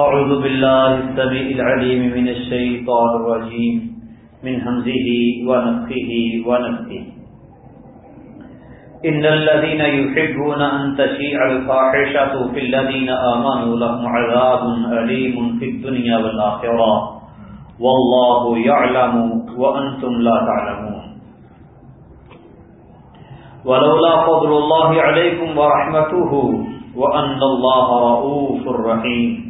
أعوذ بالله السميع العليم من الشيطان الرجيم، من همزه ونفخه ونفخه. إن الذين يحبون أن تشيع الفاحشة في الذين آمنوا لهم عذاب أليم في الدنيا والآخرة. والله يعلم وأنتم لا تعلمون. ولولا فضل الله عليكم ورحمته وأن الله رؤوف رحيم.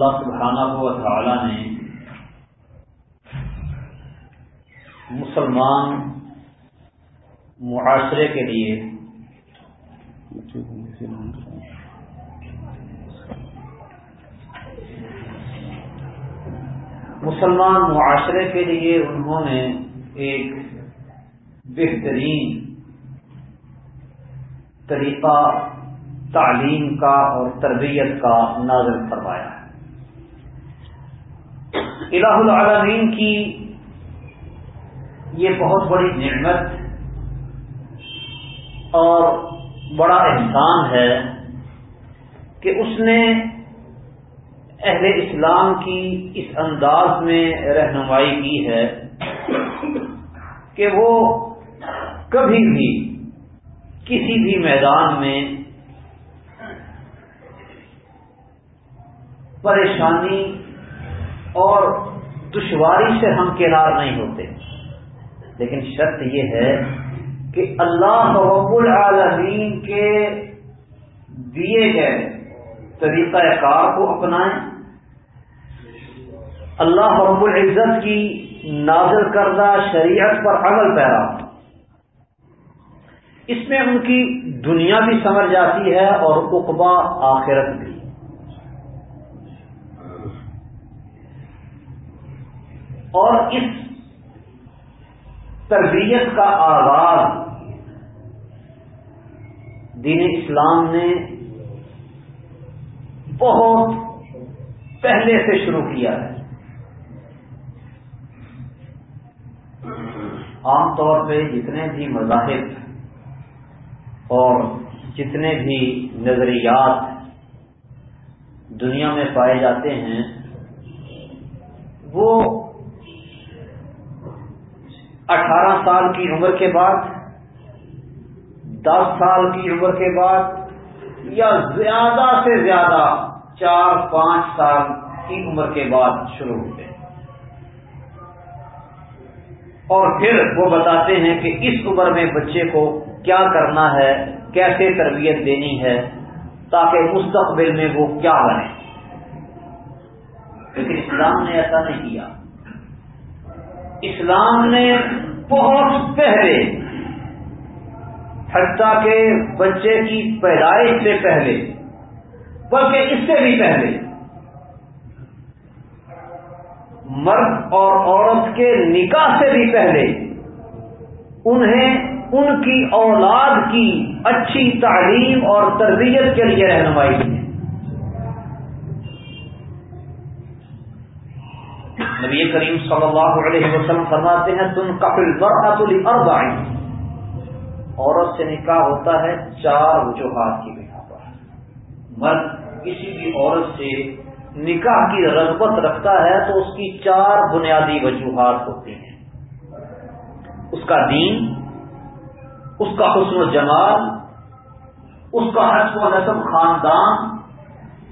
اللہ سبحانہ و تعالی نے مسلمان معاشرے کے لیے مسلمان معاشرے کے لیے انہوں نے ایک بہترین طریقہ تعلیم کا اور تربیت کا نازل فرمایا۔ الہ العالمین کی یہ بہت بڑی نعمت اور بڑا احسان ہے کہ اس نے اہل اسلام کی اس انداز میں رہنمائی کی ہے کہ وہ کبھی بھی کسی بھی میدان میں پریشانی اور دشواری سے ہم کنار نہیں ہوتے۔ لیکن شرط یہ ہے کہ اللہ رب العالمین کے دیے گئے طریقہ کار کو اپنائیں۔ اللہ رب العزت کی نازل کردہ شریعت پر عمل پیرا۔ اس میں ان کی دنیا بھی سمر جاتی ہے اور اقبا آخرت بھی۔ اور اس تربیت کا آغاز دین اسلام نے بہت پہلے سے شروع کیا ہے۔ عام طور پہ جتنے بھی مذاہب اور جتنے بھی نظریات دنیا میں پائے جاتے ہیں، وہ اٹھارہ سال کی عمر کے بعد، دس سال کی عمر کے بعد، یا زیادہ سے زیادہ چار پانچ سال کی عمر کے بعد شروع ہوتے ہیں۔ اور پھر وہ بتاتے ہیں کہ اس عمر میں بچے کو کیا کرنا ہے، کیسے تربیت دینی ہے، تاکہ مستقبل میں وہ کیا بنے۔ لیکن اسلام نے ایسا نہیں کیا۔ اسلام نے بہت پہلے، حتیٰ کہ بچے کی پیدائش سے پہلے، بلکہ اس سے بھی پہلے، مرد اور عورت کے نکاح سے بھی پہلے، انہیں ان کی اولاد کی اچھی تعلیم اور تربیت کے لیے رہنمائی کی نبی کریم صلی اللہ علیہ وسلم فرماتے ہیں تم کپل بر عورت سے نکاح ہوتا ہے چار وجوہات کی بنا پر۔ مرد کسی بھی عورت سے نکاح کی رغبت رکھتا ہے تو اس کی چار بنیادی وجوہات ہوتی ہیں۔ اس کا دین، اس کا حسن و جمال، اس کا حسب و نصب خاندان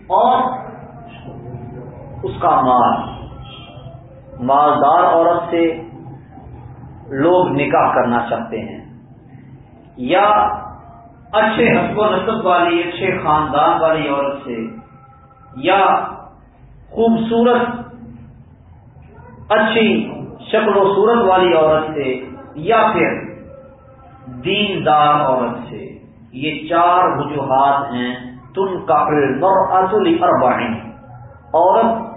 اور اس کا مال۔ مالدار عورت سے لوگ نکاح کرنا چاہتے ہیں۔ یا اچھے حسب و نصب والی، اچھے خاندان والی عورت سے، یا خوبصورت، اچھی شکل و صورت والی عورت سے، یا پھر دیندار عورت سے۔ یہ چار وجوہات ہیں۔ تن کا اصلی عورت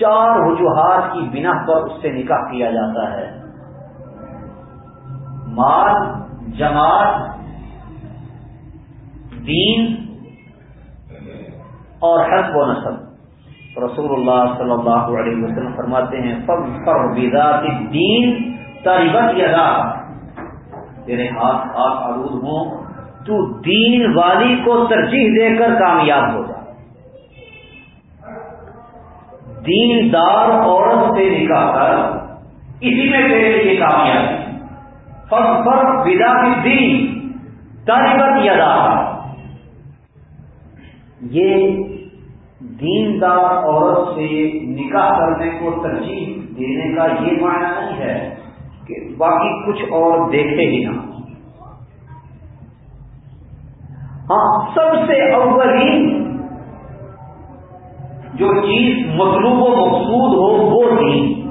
چار وجوہات کی بنا پر اس سے نکاح کیا جاتا ہے۔ مال، جماعت، دین اور حسب و نصب۔ رسول اللہ صلی اللہ علیہ وسلم فرماتے ہیں دین تاریبت یا تیرے ہاتھ ہاتھ آلود ہوں تو دین والی کو ترجیح دے کر کامیاب ہو جا دین دار عورت سے نکاح کر، اسی میں تیرے لیے کامیابی۔ فر بدا کی دین تاریبت یا یہ دیندار عورت سے نکاح کرنے کو ترجیح دینے کا یہ معنی نہیں ہے کہ باقی کچھ اور دیکھے ہی نہ۔ ہاں سب سے اولین جو چیز مطلوب و مقصود ہو، وہ دین۔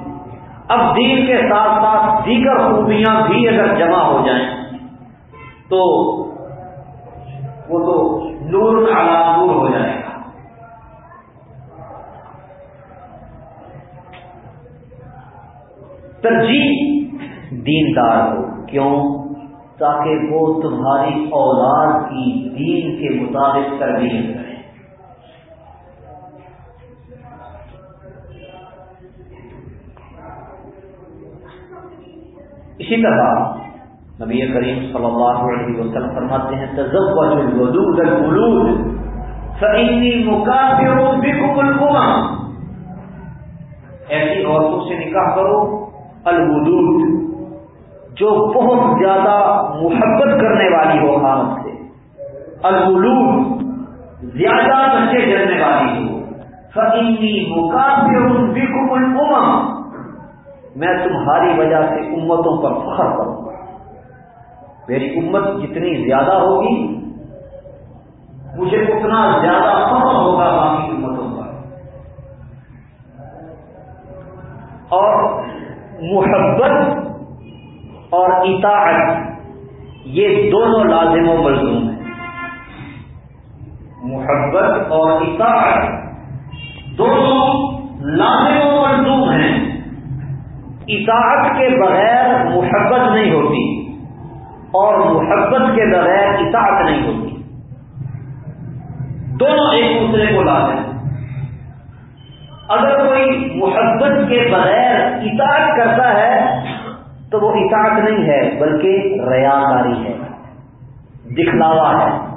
اب دین کے ساتھ ساتھ دیگر خوبیاں بھی اگر جمع ہو جائیں، تو وہ تو نور نور ہو جائے گا۔ ترجیح دیندار ہو۔ کیوں؟ تاکہ وہ تمہاری اولاد کی دین کے مطابق تربیت کرے اسی طرح نبی کریم صلی اللہ علیہ وسلم فرماتے ہیں، تزوج الودود الولود، فإنی مکافر بكم الامم۔ ایسی عورتوں سے نکاح کرو، الودود، جو بہت زیادہ محبت کرنے والی ہو حامد سے۔ الولود، زیادہ بچے جلنے والی ہو۔ فقینی مقابل بکم الامم۔ میں تمہاری وجہ سے امتوں پر فخر کروں گا۔ میری امت جتنی زیادہ ہوگی، مجھے اتنا زیادہ فخر ہوگا باقی امتوں پر۔ اور محبت اور اطاعت، یہ دونوں لازم و ملزوم ہیں۔ محبت اور اطاعت دونوں لازم و ملزوم اطاعت کے بغیر محبت نہیں ہوتی اور محبت کے بغیر اطاعت نہیں ہوتی۔ دونوں ایک دوسرے کو لازم اگر کوئی محبت کے بغیر اطاعت کرتا ہے تو وہ اطاعت نہیں ہے، بلکہ ریاکاری ہے، دکھلاوا ہے۔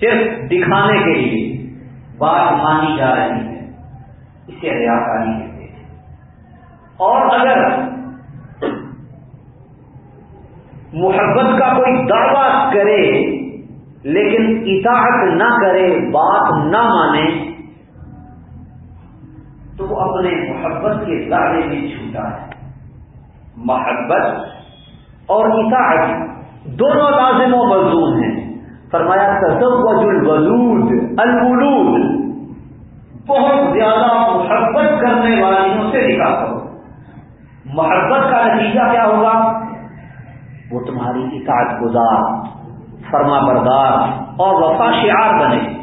صرف دکھانے کے لیے بات مانی جا رہی ہے اسے ریاکاری کہتے ہیں اور اگر محبت کا کوئی دعوی کرے لیکن اطاعت نہ کرے، بات نہ مانے، تو وہ اپنے محبت کے دعوے میں چھوٹا ہے۔ محبت اور اطاعت دونوں لازم و ملزوم ہیں۔ فرمایا، تزوج الولود الولود بہت زیادہ محبت کرنے والیوں سے نکاح کرو۔ محبت کا نتیجہ کیا ہوگا؟ وہ تمہاری اطاعت گزار فرما بردار اور وفا شعار بنے۔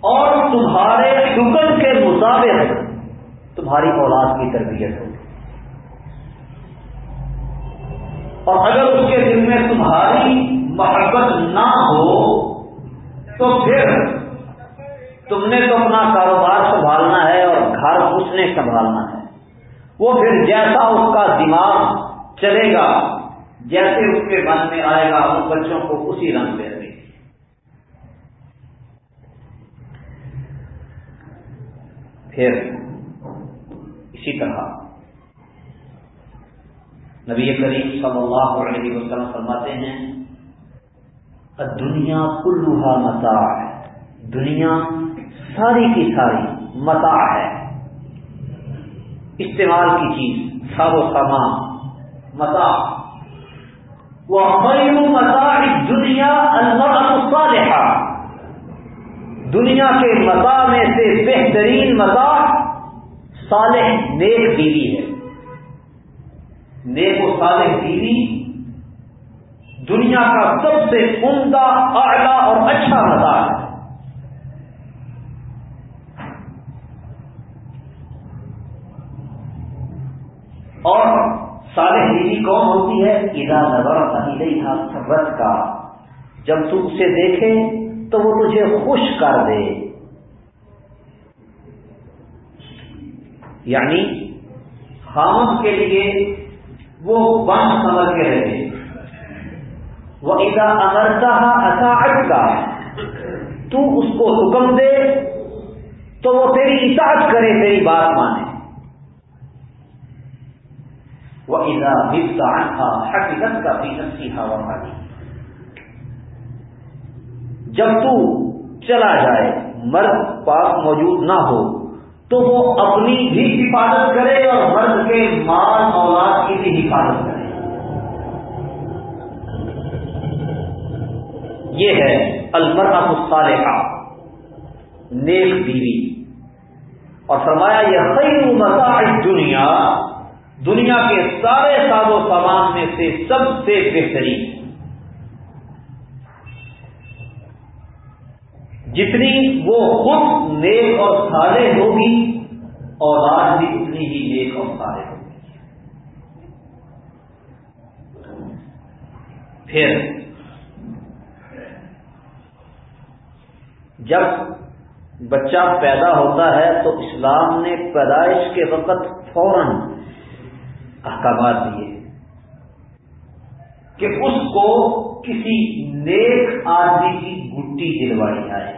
اور تمہارے حکم کے مطابق تمہاری اولاد کی تربیت ہوگی۔ اور اگر اس کے دل میں تمہاری محبت نہ ہو، تو پھر تم نے تو اپنا کاروبار سنبھالنا ہے اور گھر اس نے سنبھالنا ہے۔ وہ پھر جیسا اس کا دماغ چلے گا، جیسے اس کے من میں آئے گا، ان بچوں کو اسی رنگ دے دے پھر اسی طرح نبی کریم صلی اللہ علیہ وسلم فرماتے ہیں دنیا کلوہا متا ہے۔ دنیا ساری کی ساری متا ہے۔ استعمال کی چیز سارو سامان متا وہ متا دنیا الصالحہ۔ دنیا کے متا میں سے بہترین متا صالح نیک بیوی ہے۔ نیک و صالح بیوی دنیا کا سب سے عمدہ، اعلی اور اچھا مزاج ہے اور بیوی کون ہوتی ہے؟ ادا نظر علیہ کا۔ جب تو اسے دیکھے تو وہ تجھے خوش کر دے۔ یعنی خامد کے لیے وہ بند سمجھ کے رہے۔ وہ ادا امرتا اچانک کا تو اس کو حکم دے تو وہ تیری اطاعت کرے، تیری بات مانے۔ وہ ادا عنها حقیقت کا بھی نسی ہوا جب تو چلا جائے مرد پاس موجود نہ ہو، تو وہ اپنی بھی حفاظت کرے اور مرد کے مال اولاد کی بھی حفاظت کرے۔ یہ ہے المرا الصالحہ نیک بیوی۔ اور فرمایا، یہ خیر متاع دنیا دنیا کے سارے ساز و سامان میں سے سب سے بہترین۔ جتنی وہ خود نیک اور سارے ہوگی اور آج بھی اتنی ہی نیک اور سارے ہوگی۔ پھر، جب بچہ پیدا ہوتا ہے تو اسلام نے پیدائش کے وقت فوراً احکامات دیے کہ اس کو کسی نیک آدمی کی گٹی دلوائی جائے۔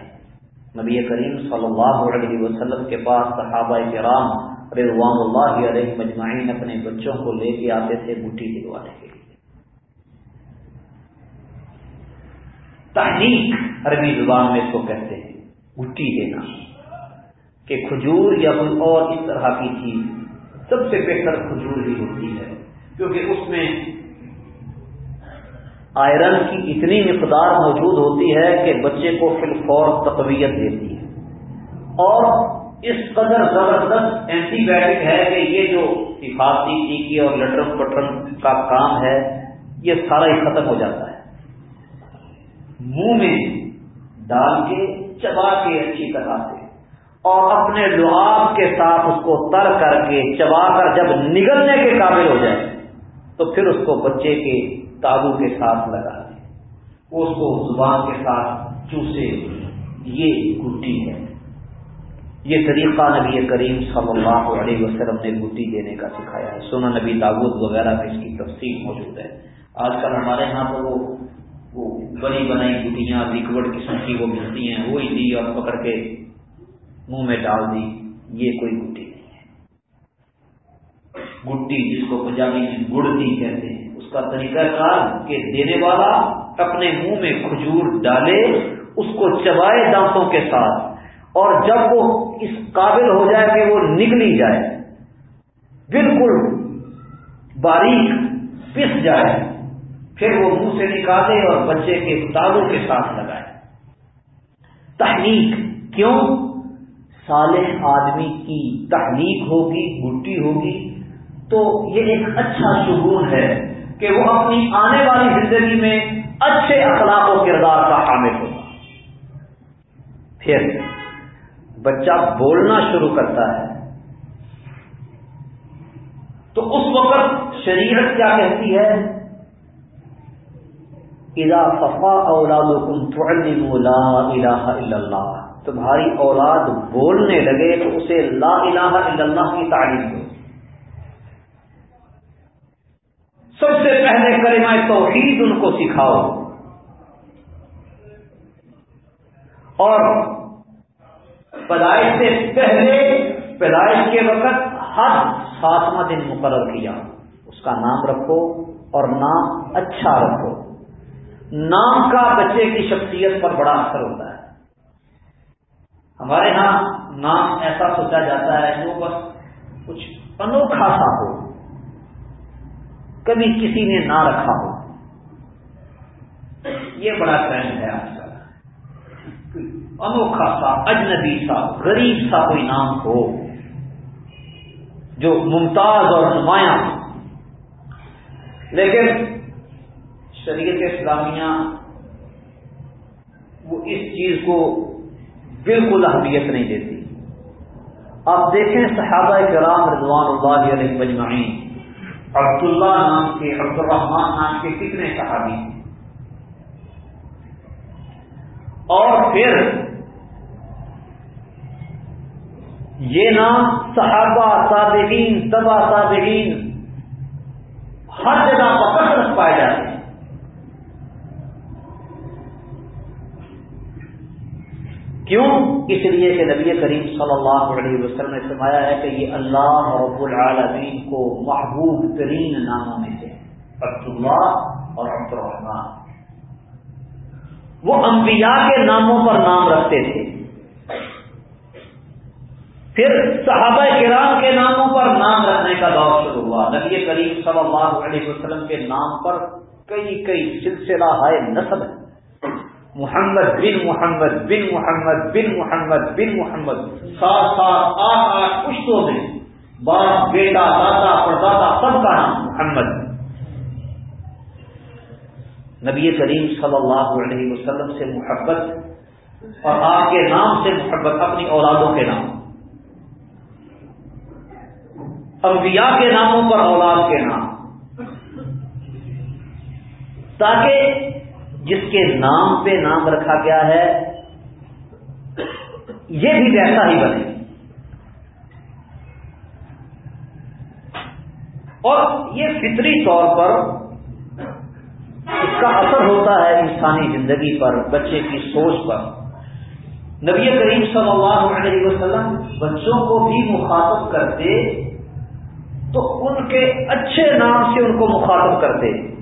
نبی کریم صلی اللہ علیہ وسلم کے پاس صحابہ کرام رضوان اللہ علیہ مجمعین اپنے بچوں کو لے کے آتے تھے گٹی دلوانے کے لیے۔ تحریک عربی زبان میں اس کو کہتے ہیں، گٹی دینا، کہ کھجور یا کوئی اور اس طرح کی چیز سب سے بہتر کھجور ہی ہوتی ہے، کیونکہ اس میں آئرن کی اتنی مقدار موجود ہوتی ہے کہ بچے کو فل فور تقویت دیتی ہے۔ اور اس قدر زبردست اینٹی بایوٹک ہے کہ یہ جو حفاظتی ٹیکی اور لٹرن پٹرن کا کام ہے، یہ سارا ہی ختم ہو جاتا ہے۔ منہ میں ڈال کے، چبا کے اچھی طرح سے اور اپنے لعاب کے ساتھ اس کو تر کر کے چبا کر جب نگلنے کے قابل ہو جائے، تو پھر اس کو بچے کے تابو کے ساتھ لگا دیں اس کو زبان کے ساتھ چوسے۔ یہ گٹی ہے۔ یہ طریقہ نبی کریم صلی اللہ علیہ وسلم نے گٹی دینے کا سکھایا ہے۔ سونا نبی داود وغیرہ میں اس کی تفصیل موجود ہے۔ آج کل ہمارے یہاں تو وہ بنی بنائی گٹیاں ریکورڈ قسم کی وہ ملتی ہیں۔ وہی دی اور پکڑ کے منہ میں ڈال دی، یہ کوئی گٹی نہیں ہے۔ گٹی جس کو پنجابی میں گڑتی کہتے ہیں، اس کا طریقہ کار کہ دینے والا اپنے منہ میں کھجور ڈالے، اس کو چبائے دانتوں کے ساتھ، اور جب وہ اس قابل ہو جائے کہ وہ نکلی جائے، بالکل باریک پس جائے، پھر وہ منہ سے نکالے اور بچے کے تالوں کے ساتھ لگائے۔ تحریک کیوں؟ صالح آدمی کی تحریک ہوگی گٹی ہوگی، تو یہ ایک اچھا شگون ہے کہ وہ اپنی آنے والی زندگی میں اچھے اخلاق و کردار کا حامل ہوگا۔ پھر بچہ بولنا شروع کرتا ہے۔ تو اس وقت شریعت کیا کہتی ہے؟ اذا ففا اولادکم تعلموا لا الہ الا اللہ تمہاری اولاد بولنے لگے تو اسے لا الہ الا اللہ کی تعلیم دو۔ سب سے پہلے کلمہ توحید ان کو سکھاؤ۔ اور پیدائش سے پہلے، پیدائش کے وقت ہر ساتواں دن مقرر کیا۔ اس کا نام رکھو اور نام اچھا رکھو۔ نام کا بچے کی شخصیت پر بڑا اثر ہوتا ہے۔ ہمارے ہاں نام ایسا سوچا جاتا ہے جو بس کچھ انوکھا سا ہو۔ کبھی کسی نے نہ رکھا ہو۔ یہ بڑا ٹرینڈ ہے آج کل انوکھا سا، اجنبی سا، غریب سا کوئی نام ہو جو ممتاز اور نمایاں لیکن شریعت اسلامیہ وہ اس چیز کو بالکل اہمیت نہیں دیتی۔ آپ دیکھیں صحابہ کرام رضوان اللہ علیہ مجمعین عبداللہ نام کے عبد الرحمان نام کے کتنے صحابی ہیں اور پھر یہ نام صحابہ صابقین تبا صابقین ہر جگہ پر پائے جاتے ہیں کیوں اس لیے کہ نبی کریم صلی اللہ علیہ وسلم نے فرمایا ہے کہ یہ اللہ رب العالمین کو محبوب ترین ناموں میں سے عبد اللہ اور عبد الرحمان وہ انبیاء کے ناموں پر نام رکھتے تھے. پھر صحابہ کرام کے ناموں پر نام رکھنے کا دور شروع ہوا. نبی کریم صلی اللہ علیہ وسلم کے نام پر کئی کئی سلسلہ ہائے نسب ہے محمد بن محمد بن محمد بن محمد بن محمد۔ سات سات آٹھ آٹھ پشتوں میں باپ، بیٹا، دادا، پردادا، سب کا نام محمد۔ نبی کریم صلی اللہ علیہ وسلم سے محبت اور آپ کے نام سے محبت، اپنی اولادوں کے نام۔ انبیاء کے ناموں پر اولاد کے نام۔ تاکہ جس کے نام پہ نام رکھا گیا ہے، یہ بھی ویسا ہی بنے۔ اور یہ فطری طور پر اس کا اثر ہوتا ہے انسانی زندگی پر، بچے کی سوچ پر۔ نبی کریم صلی اللہ علیہ وسلم بچوں کو بھی مخاطب کرتے تو ان کے اچھے نام سے ان کو مخاطب کرتے۔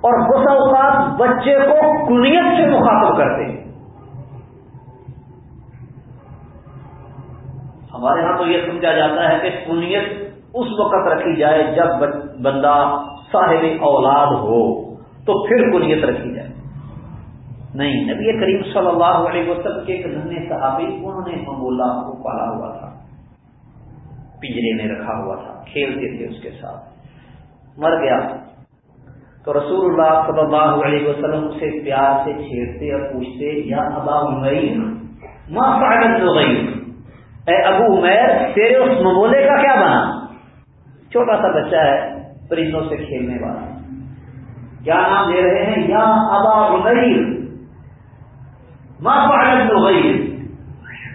اور بس اوقات بچے کو کنیت سے مخاطب کرتے ہمارے ہاں تو یہ سمجھا جاتا ہے کہ کنیت اس وقت رکھی جائے جب بندہ صاحب اولاد ہو، تو پھر کنیت رکھی جائے۔ نہیں، نبی کریم صلی اللہ علیہ وسلم کے ایک ننے صحابی، انہوں نے منگولہ کو پالا ہوا تھا، پنجرے میں رکھا ہوا تھا، کھیلتے تھے اس کے ساتھ۔ مر گیا۔ تو رسول اللہ صلی اللہ علیہ وسلم سے پیار سے چھیڑتے اور پوچھتے، یا ابا عمیر ماں فائدت ہو اے ابو عمیر، تیرے اس ممولے کا کیا بنا؟ چھوٹا سا بچہ ہے، پرندوں سے کھیلنے والا۔ کیا نام دے رہے ہیں؟ یا ابا عمیر۔ ماں فائدت ہو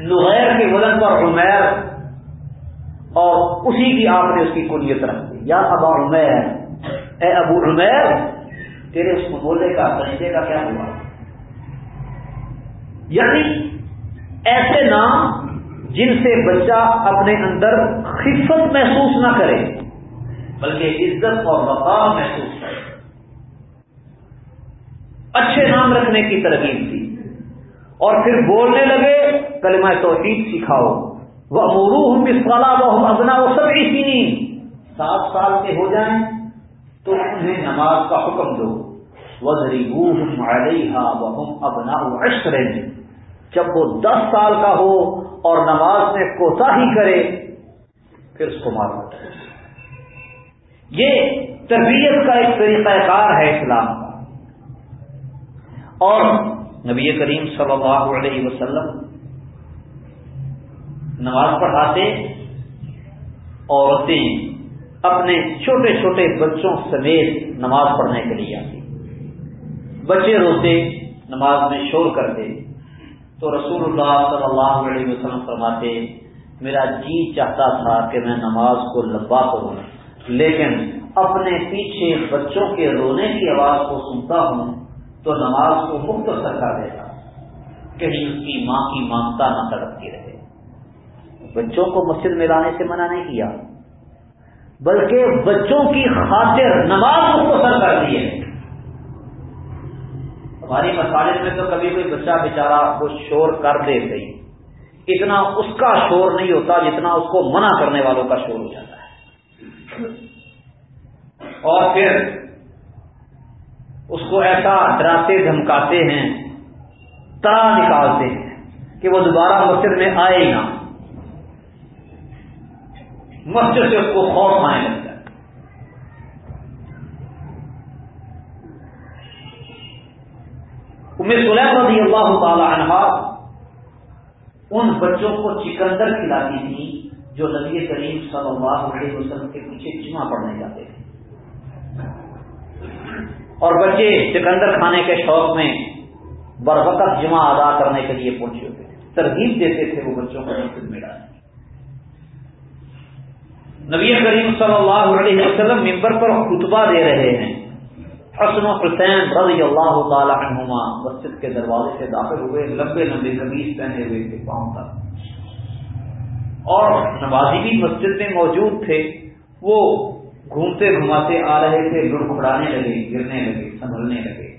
نغیر کے ولن پر عمیر، اور اسی کی آپ نے اس کی کنیت رکھ دی۔ یا ابا عمیر۔ اے ابو عمیر تیرے اس بولے کا سجدے کا کیا ہوا؟ یعنی ایسے نام جن سے بچہ اپنے اندر خفت محسوس نہ کرے، بلکہ عزت اور وقار محسوس کرے۔ اچھے نام رکھنے کی ترغیب تھی اور پھر بولنے لگے، کلمہ توحید سکھاؤ۔ وہ مرو ہوں کس والا وہ ابنا وہ سب اسی سات سال کے ہو جائیں۔ تو انہیں نماز کا حکم دو۔ وزری وہ ابنا عشر۔ جب وہ دس سال کا ہو اور نماز میں کوتا ہی کرے، پھر اس کو مارو۔ یہ تربیت کا ایک طریقہ کار ہے اسلام کا۔ اور نبی کریم صلی اللہ علیہ وسلم نماز پڑھاتے، عورتیں اپنے چھوٹے چھوٹے بچوں سمیت نماز پڑھنے کے لیے آتی۔ بچے روتے نماز میں شور کرتے تو رسول اللہ صلی اللہ علیہ وسلم فرماتے، میرا جی چاہتا تھا کہ میں نماز کو لمبا کروں، لیکن اپنے پیچھے بچوں کے رونے کی آواز کو سنتا ہوں تو نماز کو مختصر کر دیتا کہیں اس کی ماں کی مانگتا نہ تڑپتی رہے۔ بچوں کو مسجد میں لانے سے منع نہیں کیا۔ بلکہ بچوں کی خاطر نماز مختصر کر دی ہے۔ ہماری مسالے میں تو کبھی کوئی بچہ بےچارا وہ شور کر دے گئی اتنا اس کا شور نہیں ہوتا جتنا اس کو منع کرنے والوں کا شور ہو جاتا ہے۔ اور پھر اس کو ایسا ڈراتے، دھمکاتے ہیں تڑا نکالتے ہیں کہ وہ دوبارہ مسجد میں آئے ہی نہ۔ مسجد سے اس کو خوف آنے لگتا ہے۔ سلیم رضی اللہ تعالی عنہ ان بچوں کو چکندر کھلاتی تھی جو نبی کریم صلی اللہ علیہ وسلم کے پیچھے جمع پڑنے جاتے تھے۔ اور بچے چکندر کھانے کے شوق میں بر وقت جمع ادا کرنے کے لیے پہنچے ہوتے ترغیب دیتے تھے وہ بچوں کو مسجد میں ڈالنے۔ نبی کریم صلی اللہ علیہ وسلم ممبر پر خطبہ دے رہے ہیں۔ حسن و حسین رضی اللہ تعالی عنہما مسجد کے دروازے سے داخل ہوئے، لمبے لمبے قمیض پہنے ہوئے تھے پاؤں تک اور نمازی بھی مسجد میں موجود تھے۔ وہ گھومتے گھماتے آ رہے تھے، لڑکھڑانے لگے، گرنے لگے، سنبھلنے لگے۔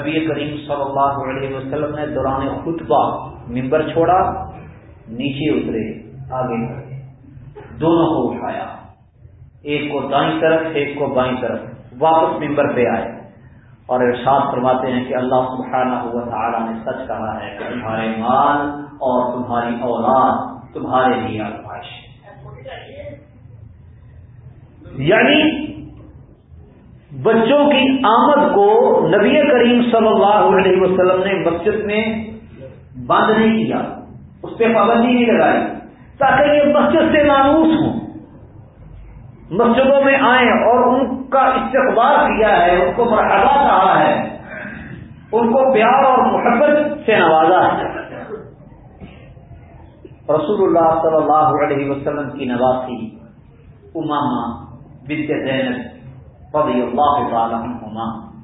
نبی کریم صلی اللہ علیہ وسلم نے دوران خطبہ ممبر چھوڑا، نیچے اترے، آگے بڑھے۔ دونوں کو اٹھایا۔ ایک کو دائیں طرف، ایک کو بائیں طرف۔ واپس ممبر پہ آئے اور ارشاد فرماتے ہیں کہ اللہ سبحانہ ہوا تعالیٰ نے سچ کہا ہے کہ تمہارے مال اور تمہاری اولاد تمہارے لیے آزمائش یعنی بچوں کی آمد کو نبی کریم صلی اللہ علیہ وسلم نے مسجد میں بند نہیں کیا، اس پہ پابندی نہیں لگائی۔ تاکہ یہ مسجد سے مانوس ہوں۔ مسجدوں میں آئیں اور ان کا استقبال کیا ہے، ان کو مرحبا کہا ہے، ان کو پیار اور محبت سے نوازا ہے۔ رسول اللہ صلی اللہ علیہ وسلم کی نواسی اماما بنت زینب رضی اللہ تعالی عنہما۔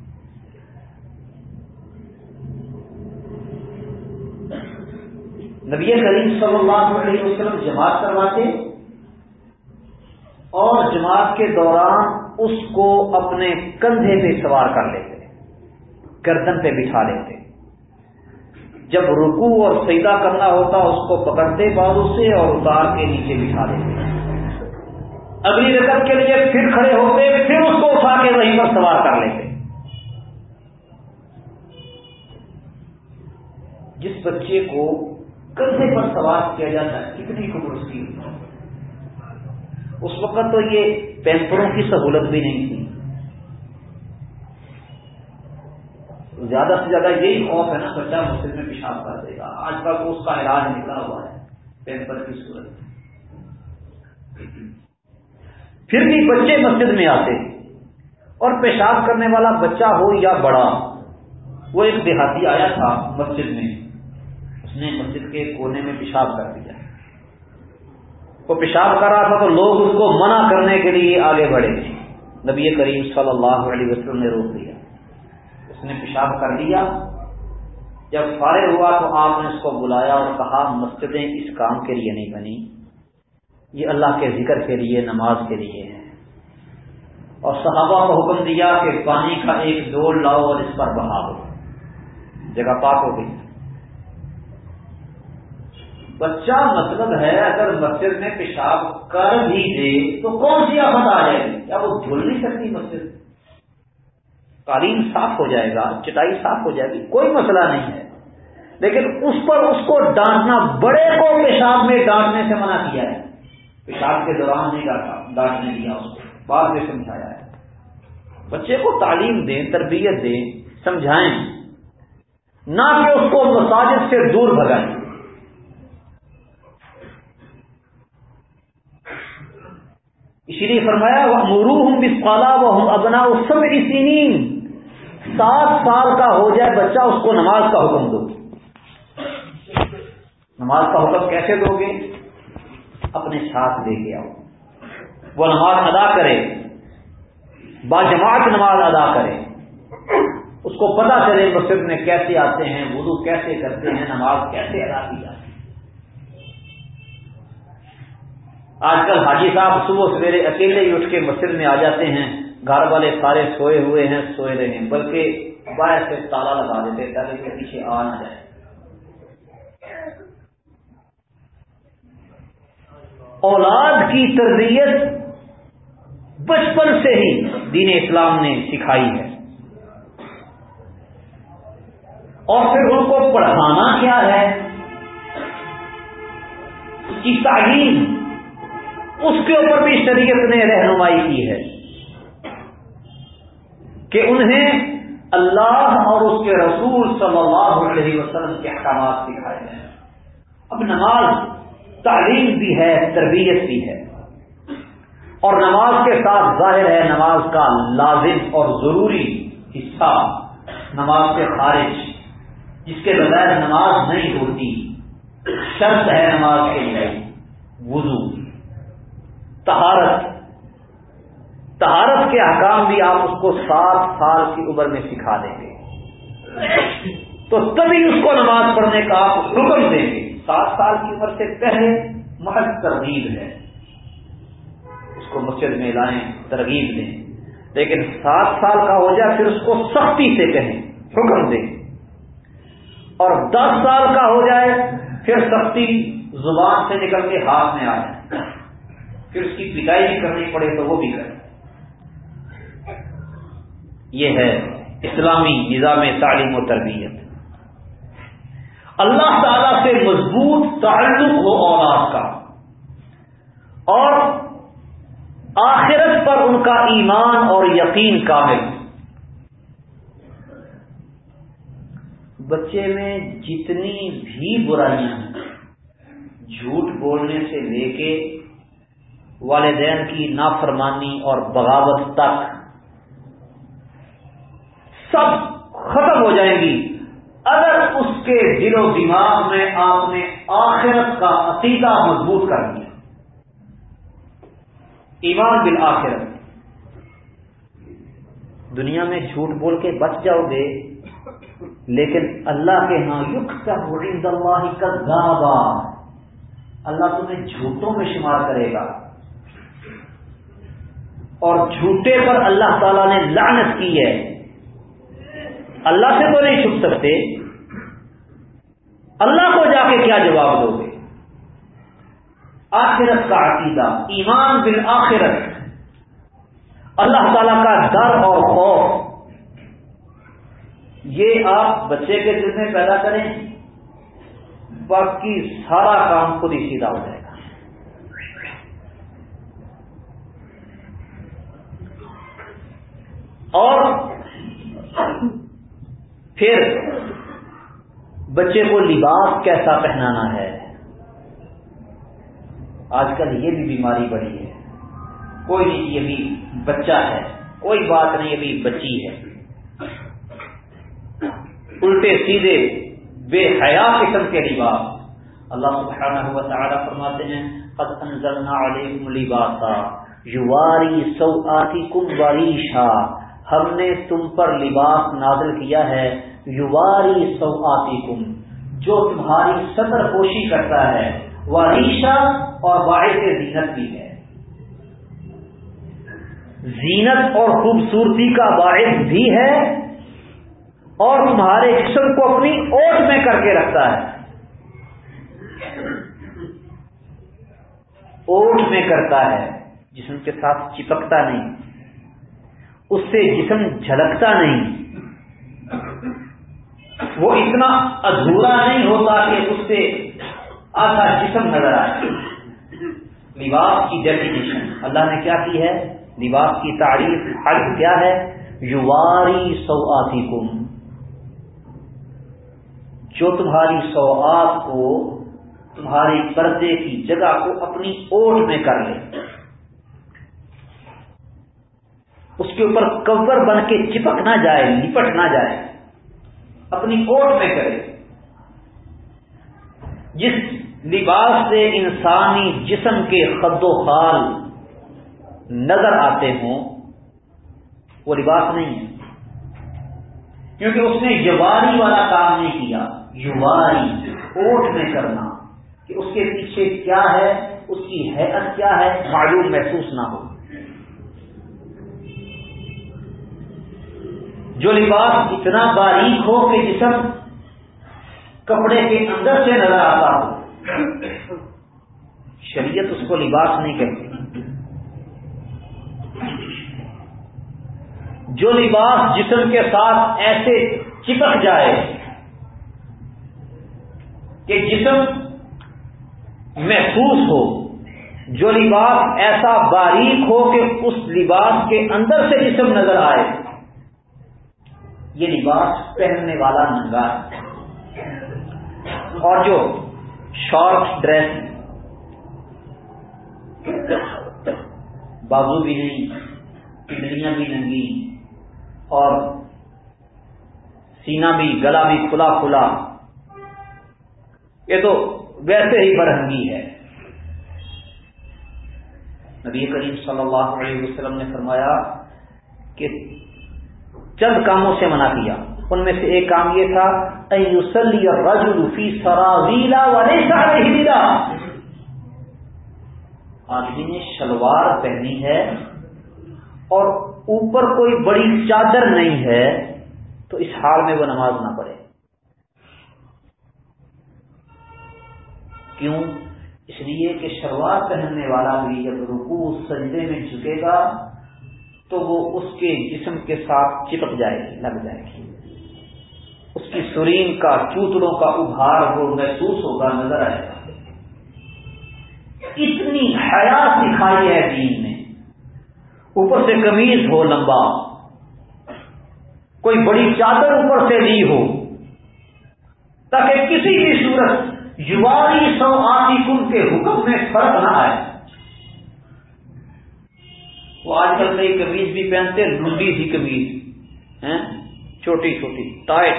نبی کریم صلی اللہ علیہ وسلم جماعت کرواتے اور جماعت کے دوران اس کو اپنے کندھے پہ سوار کر لیتے، گردن پہ بٹھا لیتے۔ جب رکو اور سیدا کرنا ہوتا، اس کو پکڑتے بازو سے اور اتار کے نیچے بٹھا لیتے۔ اگلی رقم کے لیے پھر کھڑے ہوتے، پھر اس کو اٹھا کے وہیں پر سوار کر لیتے۔ جس بچے کو کندھے پر سوار کیا جاتا ہے، کتنی خوبصورتی ہوتی ہے۔ اس وقت تو یہ پیمپروں کی سہولت بھی نہیں تھی۔ زیادہ سے زیادہ یہی خوف ہے نا بچہ مسجد میں پیشاب کر دے گا۔ آج کل اس کا علاج نکلا ہوا ہے، پیمپر کی صورت۔ پھر بھی بچے مسجد میں آتے، اور پیشاب کرنے والا بچہ ہو یا بڑا، وہ ایک دیہاتی آیا تھا مسجد میں۔ اس نے مسجد کے کونے میں پیشاب کر دیا۔ وہ پیشاب کر رہا تھا تو لوگ اس کو منع کرنے کے لیے آگے بڑھے۔ نبی کریم صلی اللہ علیہ وسلم نے روک دیا۔ اس نے پیشاب کر دیا۔ جب فارغ ہوا تو آپ نے اس کو بلایا اور کہا، مسجدیں اس کام کے لیے نہیں بنی۔ یہ اللہ کے ذکر کے لیے، نماز کے لیے ہے اور صحابہ کو حکم دیا کہ پانی کا ایک ڈول لاؤ اور اس پر بہا دو۔ جگہ پاک ہو گئی۔ بچہ مطلب ہے اگر مسجد میں پیشاب کر بھی دے تو کون سی آفت آ جائے گی؟ کیا وہ دھل نہیں سکتی مسجد؟ قالین صاف ہو جائے گا، چٹائی صاف ہو جائے گی، کوئی مسئلہ نہیں ہے۔ لیکن اس پر اس کو ڈانٹنا، بڑے کو پیشاب میں ڈانٹنے سے منع کیا ہے۔ پیشاب کے دوران نہیں ڈانٹا، ڈانٹنے دیا اس کو۔ بعد میں سمجھایا ہے۔ بچے کو تعلیم دیں، تربیت دیں، سمجھائیں۔ نہ کہ اس کو مساجد سے دور بھگائیں۔ اسی لیے فرمایا وہ مرو ہوں وہ ہم ابنا سب اسی سات سال کا ہو جائے بچہ، اس کو نماز کا حکم دو۔ نماز کا حکم کیسے دو گے؟ اپنے ساتھ لے کے آؤ۔ وہ نماز ادا کرے۔ با جماعت نماز ادا کرے۔ اس کو پتا چلے مسجد میں کیسے آتے ہیں، وضو کیسے کرتے ہیں، نماز کیسے ادا کی جاتی آج کل حاجی صاحب صبح سویرے اکیلے ہی اٹھ کے مسجد میں آ جاتے ہیں۔ گھر والے سارے سوئے ہوئے ہیں، سوئے رہے ہیں بلکہ باہر سے تالا لگا دیتے تاکہ پیچھے آ نہ جائے۔ اولاد کی تربیت بچپن سے ہی دین اسلام نے سکھائی ہے۔ اور پھر ان کو پڑھانا کیا ہے؟ اس کی تعلیم۔ اس کے اوپر بھی شریعت نے رہنمائی کی ہے کہ انہیں اللہ اور اس کے رسول صلی اللہ علیہ وسلم کے احکامات سکھائے ہیں۔ اب نماز تعلیم بھی ہے، تربیت بھی ہے۔ اور نماز کے ساتھ ظاہر ہے، نماز کا لازم اور ضروری حصہ نماز سے خارج، جس کے بغیر نماز نہیں ہوتی۔ شرط ہے نماز کے لیے وضو۔ تہارت تہارت کے احکام بھی آپ اس کو سات سال کی عمر میں سکھا دیں گے۔ تو تبھی اس کو نماز پڑھنے کا آپ حکم دیں گے۔ سات سال کی عمر سے پہلے محض ترغیب ہے۔ اس کو مسجد میں لائیں، ترغیب دیں۔ لیکن سات سال کا ہو جائے پھر اس کو سختی سے کہیں، حکم دیں۔ اور دس سال کا ہو جائے پھر سختی زبان سے نکل کے ہاتھ میں آ جائے۔ پھر اس کی پٹائی بھی کرنی پڑے تو وہ بھی کرے یہ ہے اسلامی نظام تعلیم و تربیت۔ اللہ تعالی سے مضبوط تعلق ہو اولاد کا۔ اور آخرت پر ان کا ایمان اور یقین کامل۔ بچے میں جتنی بھی برائیاں جھوٹ بولنے سے لے کے والدین کی نافرمانی اور بغاوت تک سب ختم ہو جائیں گی۔ اگر اس کے دل و دماغ میں آپ نے آخرت کا عقیدہ مضبوط کر دیا۔ ایمان بل آخرت دنیا میں جھوٹ بول کے بچ جاؤ گے، لیکن اللہ کے ہاں یق عند اللہ کا اللہ تمہیں جھوٹوں میں شمار کرے گا۔ اور جھوٹے پر اللہ تعالی نے لعنت کی ہے۔ اللہ سے تو نہیں چھپ سکتے۔ اللہ کو جا کے کیا جواب دو گے؟ آخرت کا عقیدہ، ایمان بالآخرت۔ اللہ تعالی کا ڈر اور خوف۔ یہ آپ بچے کے دل میں پیدا کریں، باقی سارا کام خود ہی سیدھا ہو جائے گا اور پھر بچے کو لباس کیسا پہنانا ہے۔ آج کل یہ بھی بیماری بڑی ہے۔ کوئی نہیں، یہ بھی بچہ ہے۔ کوئی بات نہیں ابھی بچی ہے۔ الٹے سیدھے بے حیا قسم کے لباس۔ اللہ سبحانہ ہوا تعالیٰ فرماتے ہیں، قد انزلنا علیکم لباسا یواری سو آتی کم ہم نے تم پر لباس نازل کیا ہے، یواری سو کم جو تمہاری سطر پوشی کرتا ہے وہ واریشا اور باعث زینت بھی ہے۔ زینت اور خوبصورتی کا باعث بھی ہے اور تمہارے جسم کو اپنی اوٹ میں کر کے رکھتا ہے۔ اوٹ میں کرتا ہے، جسم کے ساتھ چپکتا نہیں۔ اس سے جسم جھلکتا نہیں۔ وہ اتنا ادھورا نہیں ہوتا کہ اس سے آدھا جسم نظر آئے۔ لباس کی ڈیفینیشن اللہ نے کیا کی ہے؟ لباس کی تعریف۔ حد کیا ہے؟ یواری سو آتی کم جو تمہاری سوات کو تمہاری پردے کی جگہ کو اپنی اوٹ میں کر لے۔ اس کے اوپر کور بن کے چپک نہ جائے، لپٹ نہ جائے، اپنی اوٹ میں کرے۔ جس لباس سے انسانی جسم کے خد و خال نظر آتے ہوں، وہ لباس نہیں ہے۔ کیونکہ اس نے یواری والا کام نہیں کیا، یواری اوٹ میں کرنا کہ اس کے پیچھے کیا ہے، اس کی حیرت کیا ہے، معلوم محسوس نہ ہو۔ جو لباس اتنا باریک ہو کہ جسم کپڑے کے اندر سے نظر آتا ہو۔ شریعت اس کو لباس نہیں کہتی۔ جو لباس جسم کے ساتھ ایسے چپک جائے کہ جسم محفوظ ہو، جو لباس ایسا باریک ہو کہ اس لباس کے اندر سے جسم نظر آئے۔ یہ لباس پہننے والا ننگا ہے۔ اور جو شارٹ ڈریس بازو بھی نہیں، پنڈلیاں بھی ننگی، اور سینا بھی، گلا بھی کھلا کھلا، یہ تو ویسے ہی برہنگی ہے۔ نبی کریم صلی اللہ علیہ وسلم نے فرمایا کہ چند کاموں سے منع کیا۔ ان میں سے ایک کام یہ تھا آدمی نے شلوار پہنی ہے اور اوپر کوئی بڑی چادر نہیں ہے تو اس حال میں وہ نماز نہ پڑھے۔ کیوں؟ اس لیے کہ شلوار پہننے والا بھی جب رکو سجدے میں جھکے گا تو وہ اس کے جسم کے ساتھ چپک جائے گی، لگ جائے گی۔ اس کی سرین کا چوتڑوں کا ابھار وہ محسوس ہوگا، نظر آئے گا۔ اتنی حیات دکھائی ہے دین نے اوپر سے کمیز ہو لمبا۔ کوئی بڑی چادر اوپر سے لی ہو۔ تاکہ کسی بھی صورت یواری سو آتی کن کے حکم میں فرق نہ آئے۔ وہ آج کل نئی کمیز بھی پہنتے لنڈی سی کمیز چھوٹی چھوٹی ٹائٹ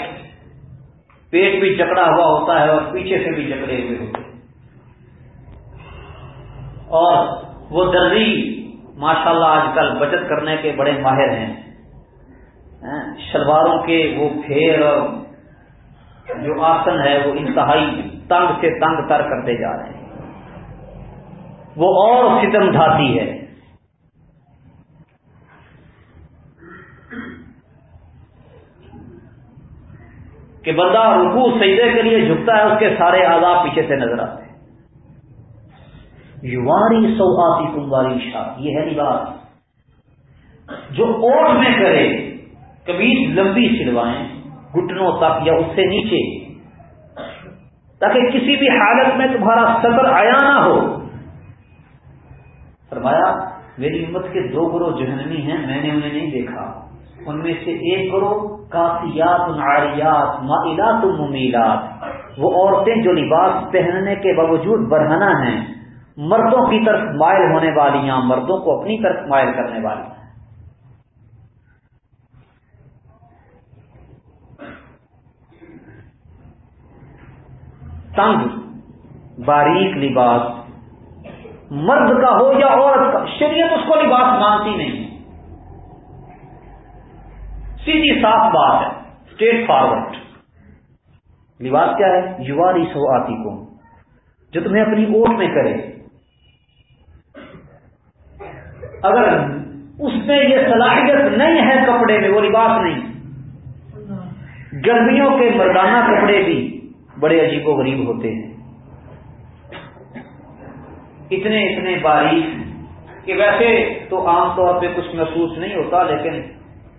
پیٹ بھی جکڑا ہوا ہوتا ہے اور پیچھے سے بھی جکڑے ہوئے ہوتے اور وہ درزی ماشاء اللہ آج کل بچت کرنے کے بڑے ماہر ہیں۔ شلواروں کے وہ پھیر اور جو آسن ہے وہ انتہائی تنگ سے تنگ تر کرتے جا رہے ہیں۔ وہ اور ستم ڈھاتی ہے۔ کہ بندہ رکو سجدے کے لیے جھکتا ہے، اس کے سارے آزاد پیچھے سے نظر آتے ہیں۔ یواری سو آتی کمواری شاہ، یہ ہے لباس جو اوٹ میں کرے کبھی لمبی سلوائیں گٹنوں تک یا اس سے نیچے، تاکہ کسی بھی حالت میں تمہارا سطر آیا نہ ہو۔ فرمایا، میری امت کے دو گروہ جہنمی ہیں، میں نے انہیں نہیں دیکھا۔ ان میں سے ایک گروہ کافیات ناریات معلات ممیلات۔ وہ عورتیں جو لباس پہننے کے باوجود برہنا ہیں، مردوں کی طرف مائل ہونے والی مردوں کو اپنی طرف مائل کرنے والی ہیں۔ تنگ باریک لباس، مرد کا ہو یا عورت کا، شریعت اس کو لباس مانتی نہیں۔ سیدھی صاف بات ہے اسٹریٹ فارورڈ لباس کیا ہے؟ یواری سو آتی کو جو تمہیں اپنی اوٹ میں کرے۔ اگر اس میں یہ صلاحیت نہیں ہے کپڑے میں، وہ لباس نہیں۔ گرمیوں کے مردانہ کپڑے بھی بڑے عجیب و غریب ہوتے ہیں۔ اتنے اتنے باریک کہ ویسے تو عام طور پہ کچھ محسوس نہیں ہوتا، لیکن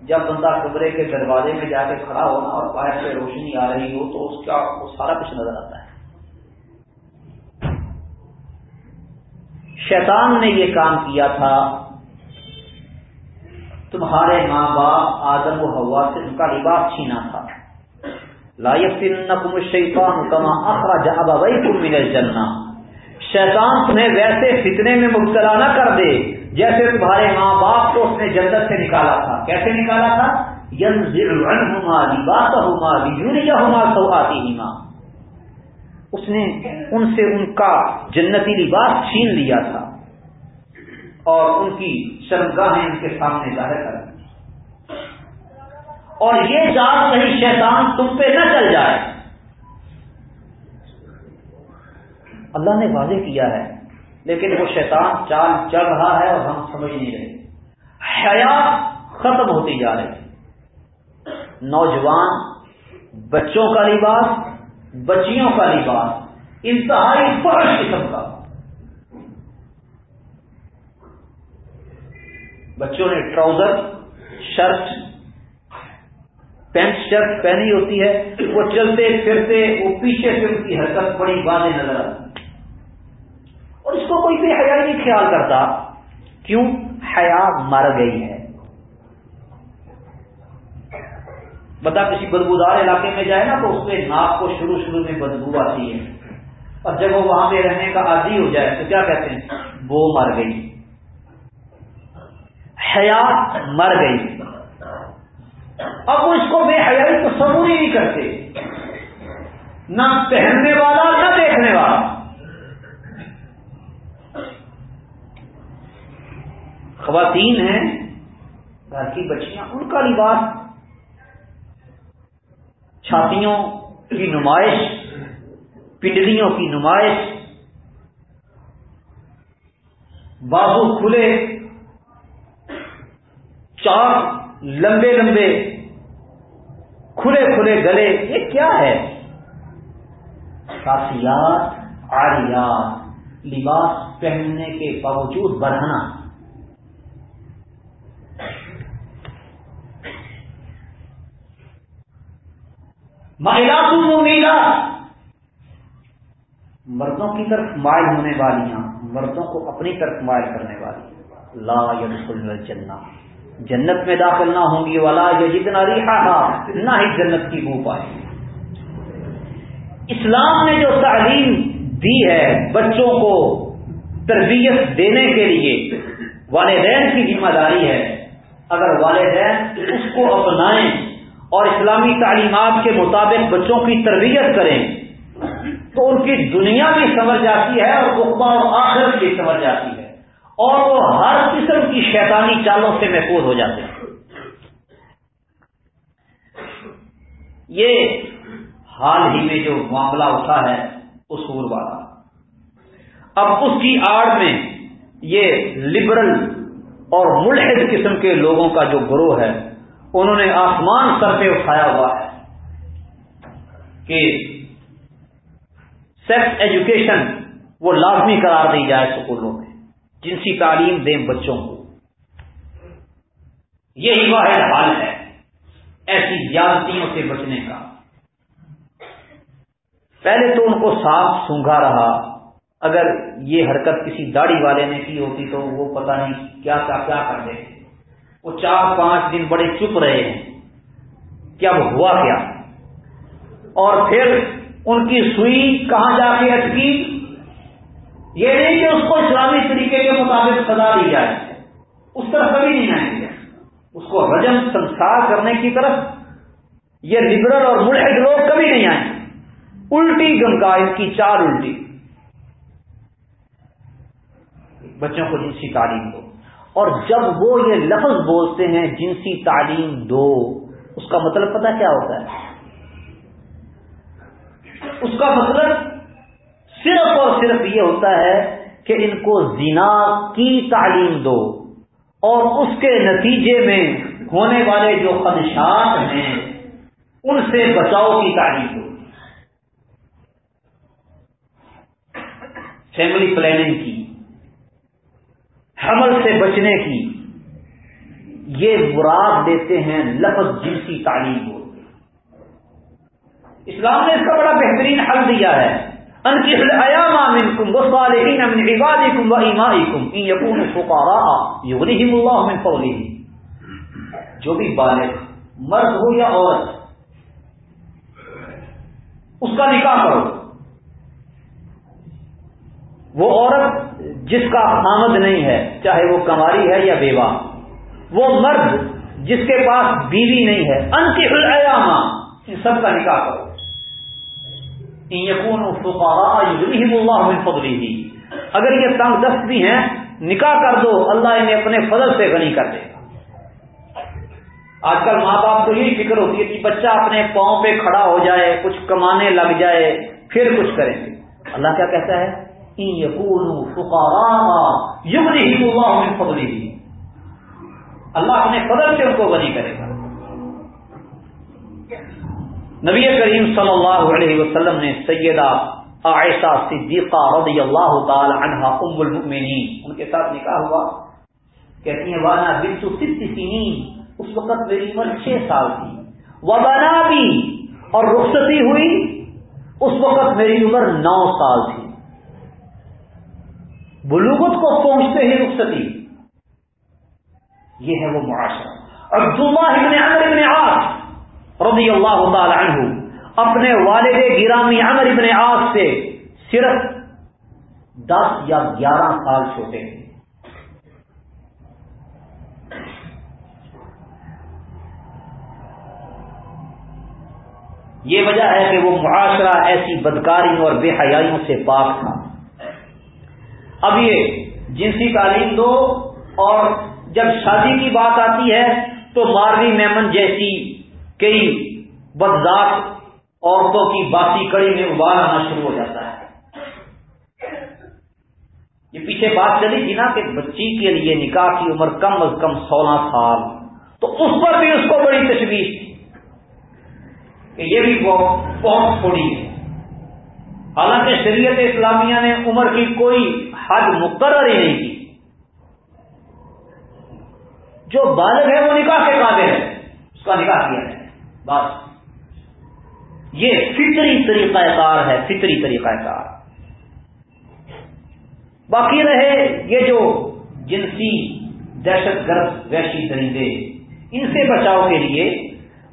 جب بندہ کمرے کے دروازے میں جا کے کھڑا ہونا اور باہر سے روشنی آ رہی ہو تو اس کا وہ سارا کچھ نظر آتا ہے۔ شیطان نے یہ کام کیا تھا، تمہارے ماں باپ آدم و ہوا سے ان کا لباس چھینا تھا۔ لائف نقم شیفان کما آخرا جہاں بھائی تم مل جلنا شیطان تمہیں ویسے فتنے میں مبتلا نہ کر دے جیسے تمہارے ماں باپ کو اس نے جنت سے نکالا تھا۔ کیسے نکالا تھا؟ اس نے ان سے ان کا جنتی لباس چھین لیا تھا۔ اور ان کی شرمگاہیں ان کے سامنے ظاہر کر دی۔ اور یہ جال کہیں شیطان تم پہ نہ چل جائے۔ اللہ نے واضح کیا ہے، لیکن وہ شیطان چال چل رہا ہے اور ہم سمجھ نہیں رہے۔ حیات ختم ہوتی جا رہی نوجوان، بچوں کا لباس، بچیوں کا لباس، انتہائی فرش قسم کا۔ بچوں نے ٹراؤزر، شرٹ، پینٹ شرٹ پہنی ہوتی ہے، وہ چلتے پھرتے وہ پیچھے سے ان کی حرکت بڑی واضح نظر آتی اور اس کو کوئی بھی حیا نہیں خیال کرتا، کیوں؟ حیا مر گئی ہے۔ بندہ کسی بدبودار علاقے میں جائے نا تو اس پہ ناک کو شروع شروع میں بدبو آتی ہے۔ اور جب وہ وہاں پہ رہنے کا عادی ہو جائے تو کیا کہتے ہیں؟ وہ مر گئی۔ حیا مر گئی۔ اب وہ اس کو بے حیائی تو سبور ہی نہیں کرتے۔ نہ پہننے والا، نہ دیکھنے والا۔ خواتین ہیں، گھر کی بچیاں، ان کا لباس چھاتیوں کی نمائش پنڈلیوں کی نمائش، بازو کھلے، چاک لمبے لمبے، کھلے کھلے گلے، یہ کیا ہے؟ خاصیات آریات لباس پہننے کے باوجود بڑھانا مہیلا مردوں کی طرف مائل ہونے والیاں، مردوں کو اپنی طرف مائل کرنے والی۔ لا یدخل الجنہ۔ جنت میں داخل نہ ہوں گی والا یہ جتنا ریحا نہ ہی جنت کی بو پائے اسلام نے جو تعلیم دی ہے بچوں کو تربیت دینے کے لیے، والدین کی ذمہ داری ہے۔ اگر والدین اس کو اپنائیں اور اسلامی تعلیمات کے مطابق بچوں کی تربیت کریں تو ان کی دنیا بھی سمجھ جاتی ہے اور اقبا اور آخرت بھی سمجھ جاتی ہے اور وہ ہر قسم کی شیطانی چالوں سے محفوظ ہو جاتے ہیں۔ یہ حال ہی میں جو معاملہ اٹھا ہے اصور والا اب اس کی آڑ میں یہ لبرل اور ملحد قسم کے لوگوں کا جو گروہ ہے انہوں نے آسمان سر پہ اٹھایا ہوا ہے کہ سیکس ایجوکیشن وہ لازمی قرار دی جائے اسکولوں میں جنسی تعلیم دیں بچوں کو۔ یہی واحد حال ہے ایسی زیادتیوں سے بچنے کا۔ پہلے تو ان کو صاف سونگا رہا۔ اگر یہ حرکت کسی داڑھی والے نے کی ہوتی تو وہ پتہ نہیں کیا کیا کیا کر دے وہ چار پانچ دن بڑے چپ رہے ہیں۔ کیا وہ ہوا کیا؟ اور پھر ان کی سوئی کہاں جا کے اٹکی؟ یہ نہیں کہ اس کو اسلامی طریقے کے مطابق سزا دی جائے۔ اس طرف کبھی نہیں آئیں گے اس کو رجم سنسار کرنے کی طرف یہ لبرل اور ملحد لوگ کبھی نہیں آئیں الٹی گنگا ان کی چار الٹی۔ بچوں کو جنسی تعلیم دو۔ اور جب وہ یہ لفظ بولتے ہیں جنسی تعلیم دو، اس کا مطلب پتہ کیا ہوتا ہے؟ اس کا مطلب صرف اور صرف یہ ہوتا ہے کہ ان کو زنا کی تعلیم دو اور اس کے نتیجے میں ہونے والے جو خدشات ہیں، ان سے بچاؤ کی تعلیم دو۔ فیملی پلاننگ کی۔ حمل سے بچنے کی یہ مراد دیتے ہیں لفظ جنسی تعلیم کو۔ اسلام نے اس کا بڑا بہترین حل دیا ہے۔ ان کی من فقراء من جو بھی بالغ مرد ہو یا عورت، اس کا نکاح کرو۔ وہ عورت جس کا آمد نہیں ہے، چاہے وہ کماری ہے یا بیوہ، وہ مرد جس کے پاس بیوی نہیں ہے ان کی ان سب کا نکاح کرو۔ اللہ فضلی اگر یہ تنگ دست بھی ہیں، نکاح کر دو، اللہ انہیں اپنے فضل سے غنی کر دے۔ گا آج کل ماں باپ کو یہی فکر ہوتی ہے کہ بچہ اپنے پاؤں پہ کھڑا ہو جائے، کچھ کمانے لگ جائے، پھر کچھ کریں گے۔ اللہ کیا کہتا ہے؟ فضلی اللہ اپنے فضل سے ان کو غنی کرے گا۔ نبی کریم صلی اللہ علیہ وسلم نے سیدہ عائشہ صدیقہ رضی اللہ تعالی عنہ ام المؤمنین، ان کے ساتھ نکاح ہوا۔ کہتی ہیں، وانا بنت ست سنین، اس وقت میری عمر چھ سال تھی۔ وبنا بھی اور رخصتی ہوئی، اس وقت میری عمر نو سال تھی۔ بلوغت کو پہنچتے ہی رخصتی۔ یہ ہے وہ معاشرہ۔ عبداللہ ابن عمر ابن عاص رضی اللہ تعالی عنہ اپنے والد گرامی عمر ابن آس سے صرف دس یا گیارہ سال چھوٹے تھے یہ وجہ ہے کہ وہ معاشرہ ایسی بدکاریوں اور بے حیائیوں سے پاک تھا۔ اب یہ جنسی تعلیم دو اور جب شادی کی بات آتی ہے تو ماروی میمن جیسی کئی بدذات عورتوں کی باسی کڑی میں ابال آنا شروع ہو جاتا ہے۔ یہ پیچھے بات چلی تھی نا کہ بچی کے لیے نکاح کی عمر کم از کم سولہ سال۔ تو اس پر بھی اس کو بڑی تشویش تھی کہ یہ بھی بہت تھوڑی ہے۔ حالانکہ شریعت اسلامیہ نے عمر کی کوئی حد مقرر ہی نہیں کی۔ جو بالغ ہے وہ نکاح کے قابل ہے، اس کا نکاح کیا ہے۔ بس۔ یہ فطری طریقہ کار ہے، فطری طریقہ کار۔ باقی رہے یہ جو جنسی دہشت گرد ویشی درندے، ان سے بچاؤ کے لیے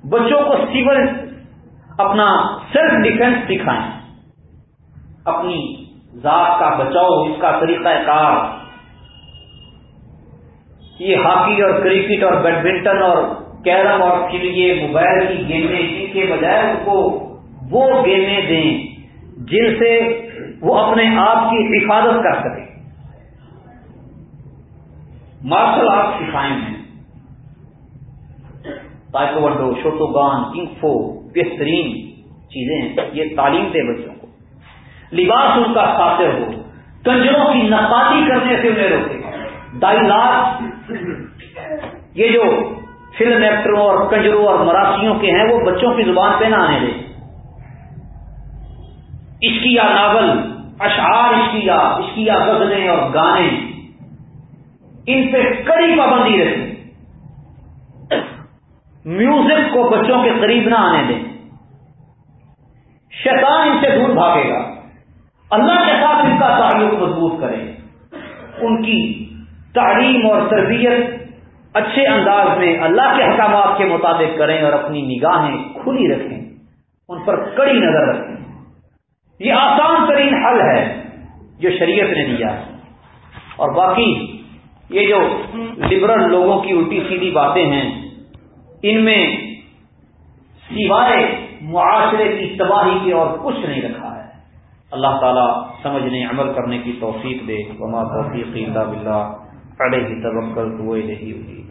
بچوں کو سول اپنا سیلف ڈیفینس سکھائیں۔ اپنی ذات کا بچاؤ، اس کا طریقہ کار۔ یہ ہاکی اور کرکٹ اور بیڈمنٹن اور کیرم اور پھر یہ موبائل کی گیمیں ان کے بجائے ان کو وہ گیمیں دیں جن سے وہ اپنے آپ کی حفاظت کر سکے مارشل آرٹ سکھائیں ہیں۔ تائکوڈو شوٹو گان کنگ فو بہترین چیزیں ہیں۔ یہ تعلیم دے بچوں۔ لباس ان کا خاطر ہو کنجروں کی نقاتی کرنے سے انہیں روکے۔ دائلات یہ جو فلم ایکٹروں اور کنجروں اور مراسیوں کے ہیں، وہ بچوں کی زبان پہ نہ آنے دیں۔ عشقیہ ناول، اشعار عشقیہ عشقیہ غزلیں اور گانے۔ ان پہ کڑی پابندی رکھیں۔ میوزک کو بچوں کے قریب نہ آنے دیں۔ شیطان ان سے دور بھاگے گا۔ اللہ کے ساتھ ان کا تعلق مضبوط کرے ان کی تعلیم اور تربیت اچھے انداز میں اللہ کے احکامات کے مطابق کریں اور اپنی نگاہیں کھلی رکھیں، ان پر کڑی نظر رکھیں۔ یہ آسان ترین حل ہے جو شریعت نے دیا۔ اور باقی یہ جو لبرل لوگوں کی الٹی سیدھی باتیں ہیں، ان میں سوائے معاشرے کی تباہی کے اور کچھ نہیں رکھا ہے۔ اللہ تعالیٰ سمجھنے، عمل کرنے کی توفیق دے۔ وما توفیق اللہ بلّہ علیہ توکل تو وہی ہوئی